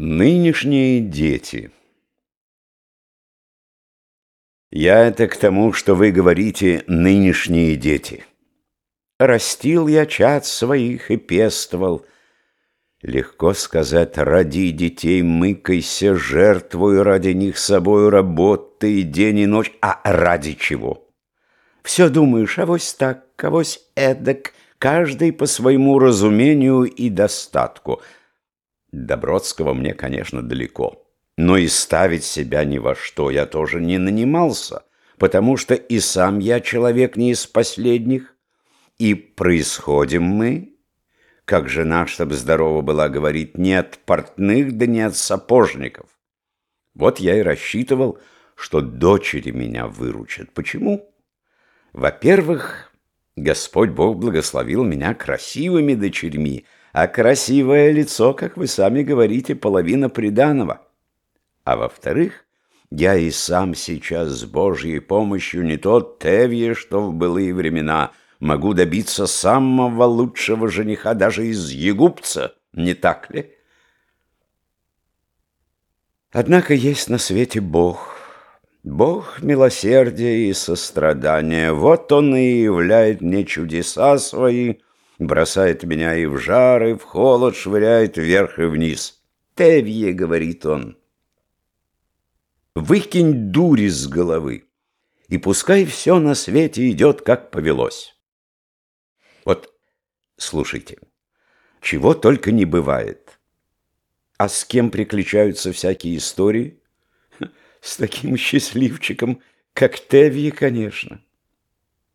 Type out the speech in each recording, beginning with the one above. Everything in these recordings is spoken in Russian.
Нынешние дети Я это к тому, что вы говорите «нынешние дети». Растил я чад своих и пестовал. Легко сказать, ради детей мыкайся, жертвую ради них собою работы и день и ночь. А ради чего? Все думаешь, авось так, авось эдак, каждый по своему разумению и достатку — Добродского мне, конечно, далеко. Но и ставить себя ни во что я тоже не нанимался, потому что и сам я человек не из последних, и происходим мы, как жена, чтобы здорова была, говорит, не от портных, да не от сапожников. Вот я и рассчитывал, что дочери меня выручат. Почему? Во-первых, Господь Бог благословил меня красивыми дочерьми – а красивое лицо, как вы сами говорите, половина приданого. А во-вторых, я и сам сейчас с Божьей помощью не тот Тевье, что в былые времена, могу добиться самого лучшего жениха даже из Егупца, не так ли? Однако есть на свете Бог, Бог милосердия и сострадания. Вот Он и являет мне чудеса свои, бросает меня и в жар, и в холод, швыряет вверх и вниз. «Тевье», — говорит он, — «выкинь дури с головы, и пускай все на свете идет, как повелось». Вот, слушайте, чего только не бывает. А с кем приключаются всякие истории? С таким счастливчиком, как Тевье, конечно.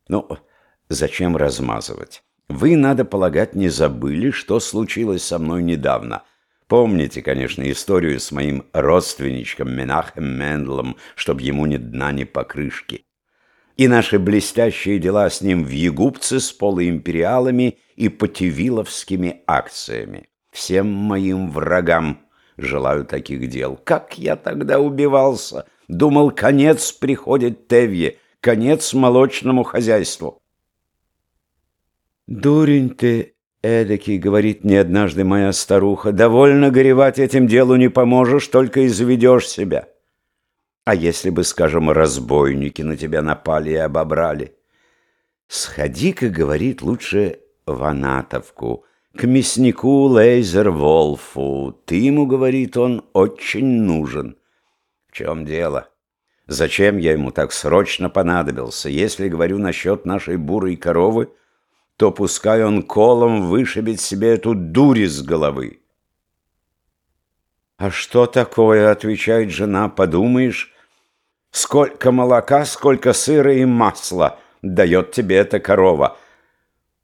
Ну, зачем размазывать? Вы, надо полагать, не забыли, что случилось со мной недавно. Помните, конечно, историю с моим родственничком Менахем Мендлом, чтоб ему ни дна, ни покрышки. И наши блестящие дела с ним в Егупце с полуимпериалами и потевиловскими акциями. Всем моим врагам желаю таких дел. Как я тогда убивался! Думал, конец приходит Тевье, конец молочному хозяйству. «Дурень ты эдакий», — говорит мне однажды моя старуха, «довольно горевать этим делу не поможешь, только изведешь себя. А если бы, скажем, разбойники на тебя напали и обобрали? Сходи-ка, — говорит, — лучше в Анатовку, к мяснику Лейзер Волфу. Ты ему, — говорит он, — очень нужен. В чем дело?» Зачем я ему так срочно понадобился? Если говорю насчет нашей бурой коровы, то пускай он колом вышибет себе эту дурь из головы. «А что такое?» — отвечает жена. «Подумаешь, сколько молока, сколько сыра и масла дает тебе эта корова».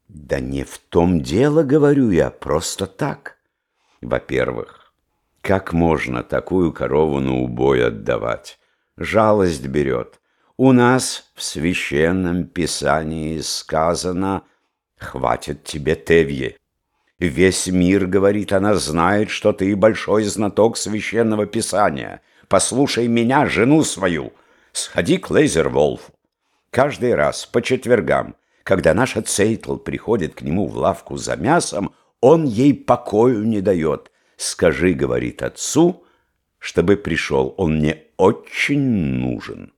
«Да не в том дело, — говорю я, — просто так. Во-первых, как можно такую корову на убой отдавать? Жалость берет. У нас в священном писании сказано — Хватит тебе, Тевье. Весь мир, говорит она, знает, что ты большой знаток священного писания. Послушай меня, жену свою. Сходи к Лейзерволфу. Каждый раз по четвергам, когда наша Цейтл приходит к нему в лавку за мясом, он ей покою не дает. Скажи, говорит отцу, чтобы пришел, он мне очень нужен».